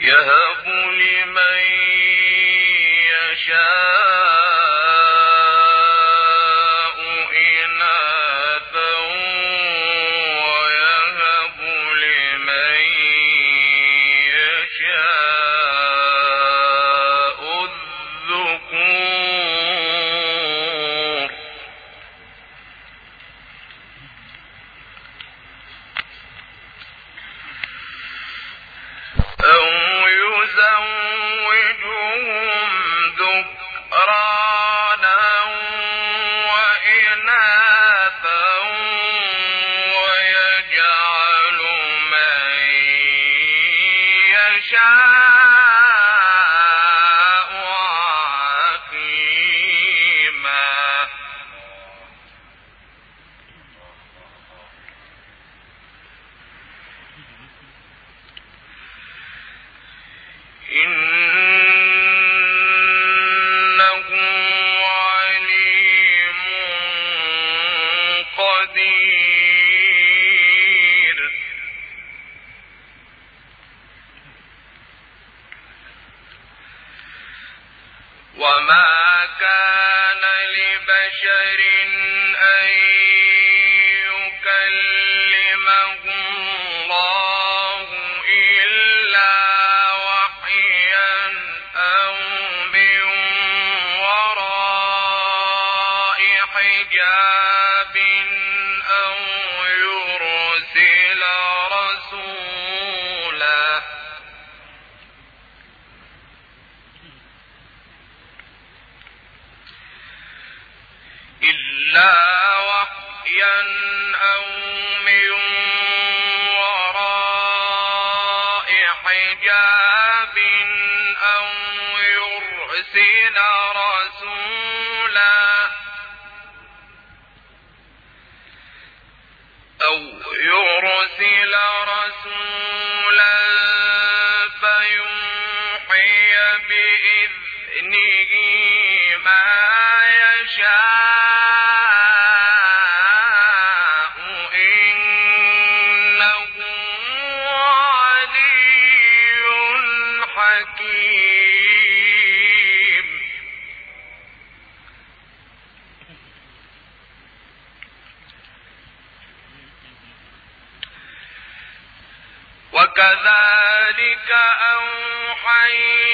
يهب لمن يشاء وكذلك أوحينا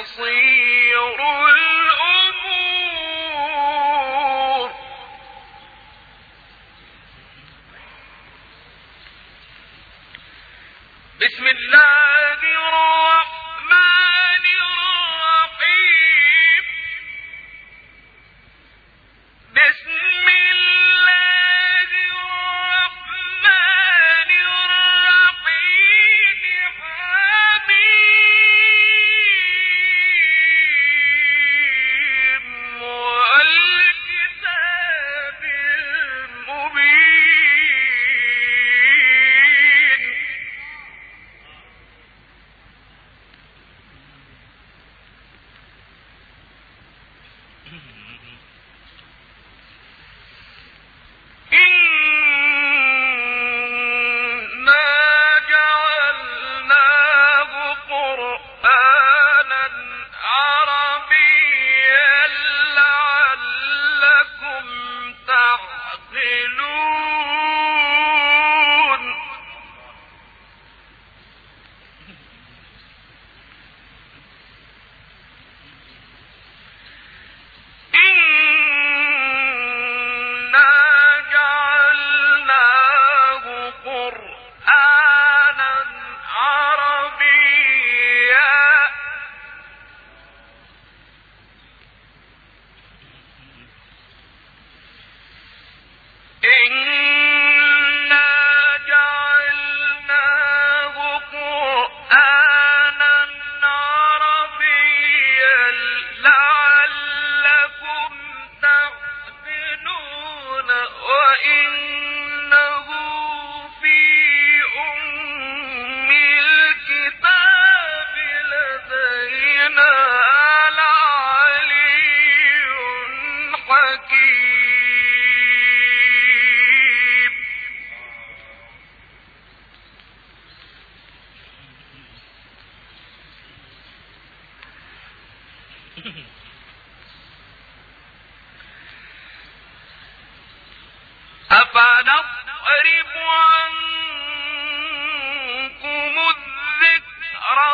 عصير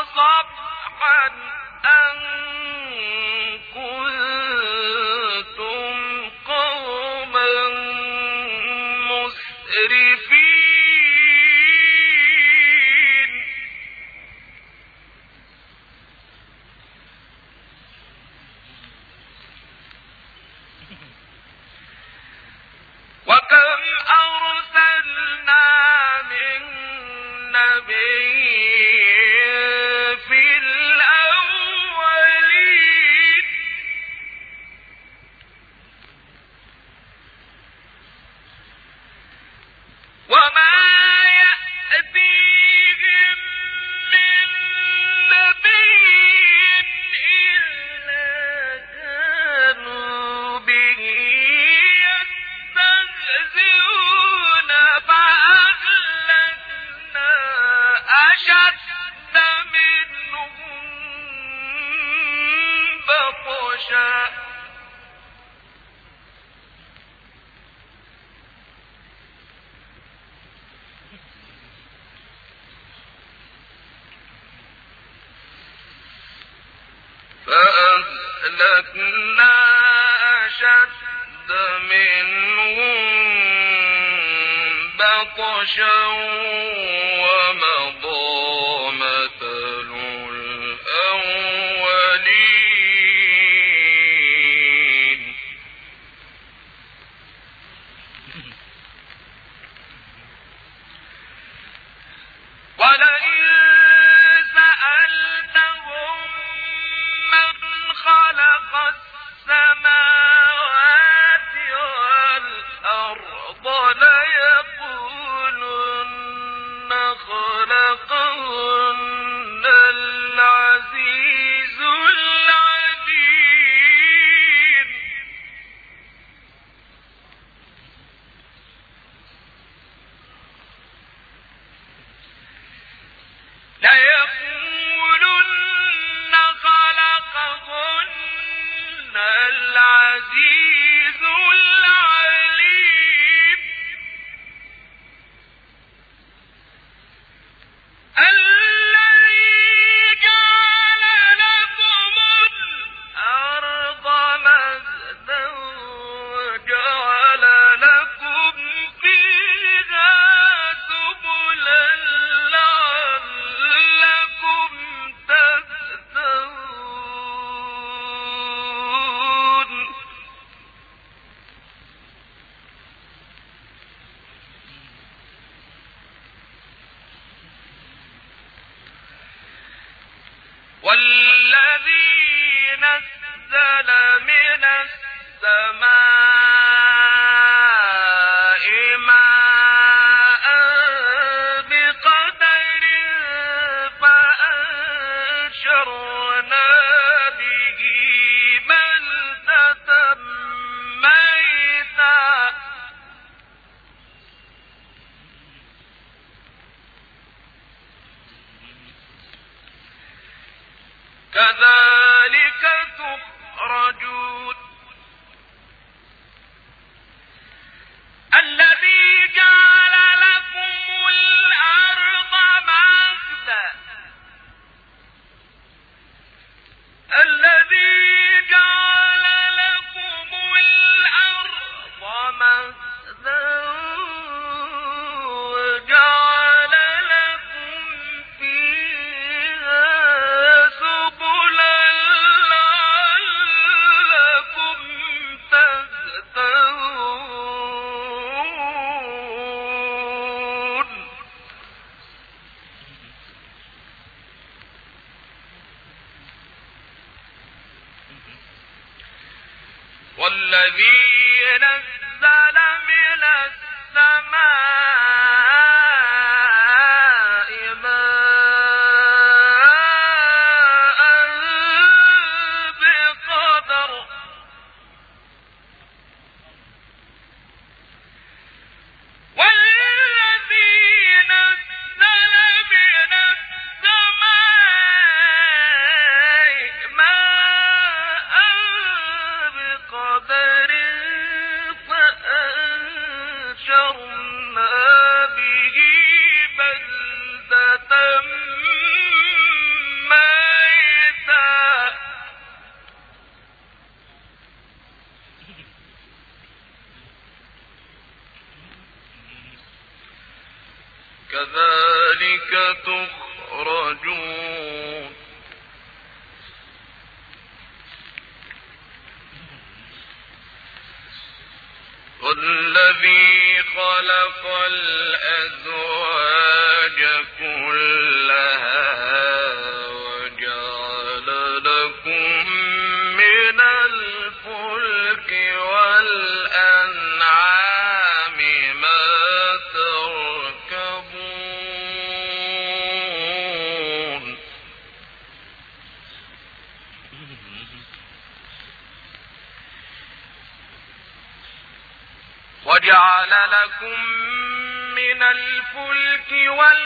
صفحا أن كذلك والذي نزل من السماء كذلك تخرجون. والذي خلق الأزواج من الفلك والأنعام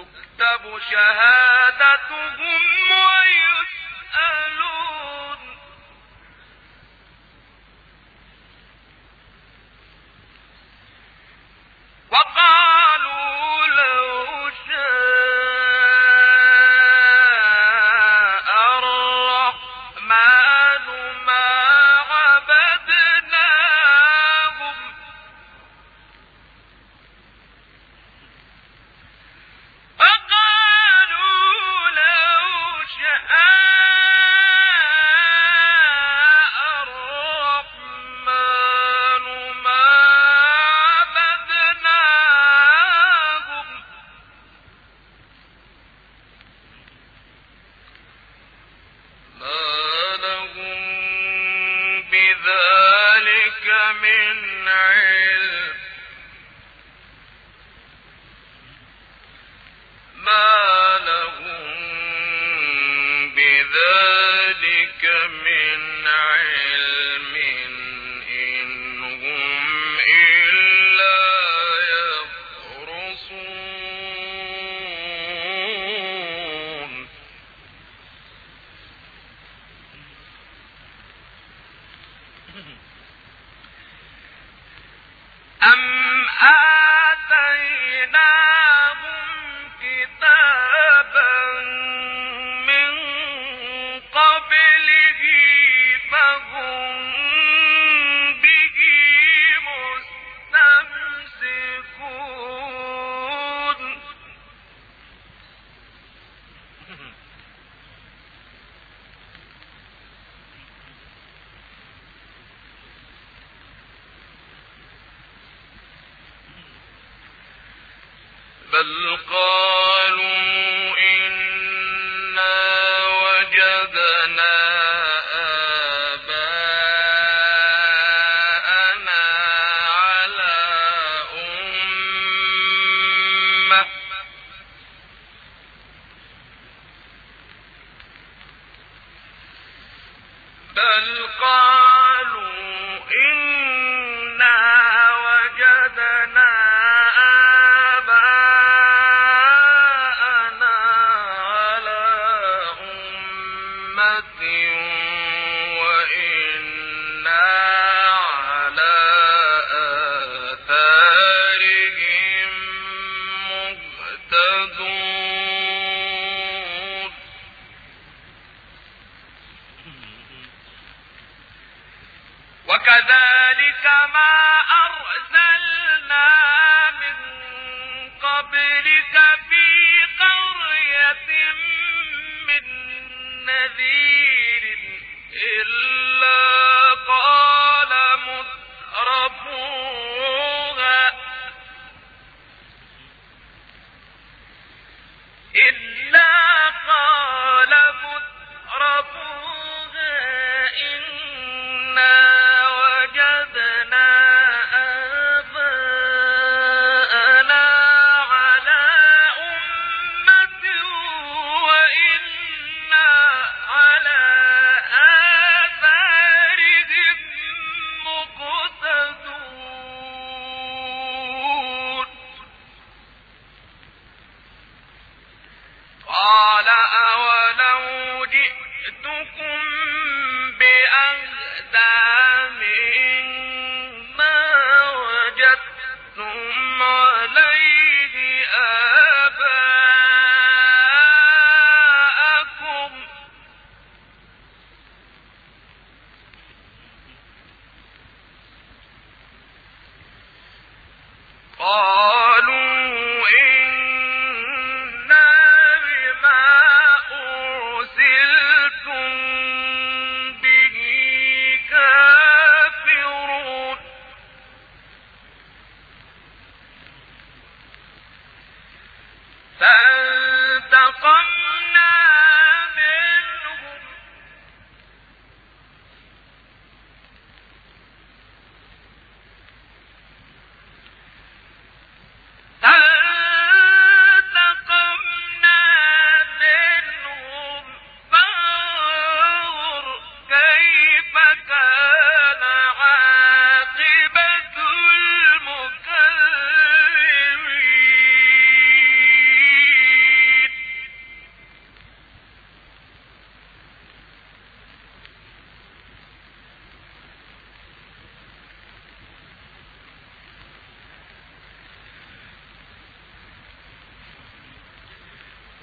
تكتب شهادتهم ويسألون. بذلك من علم بل قالوا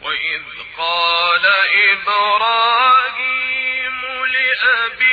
وإذ قال إبراهيم لأبيه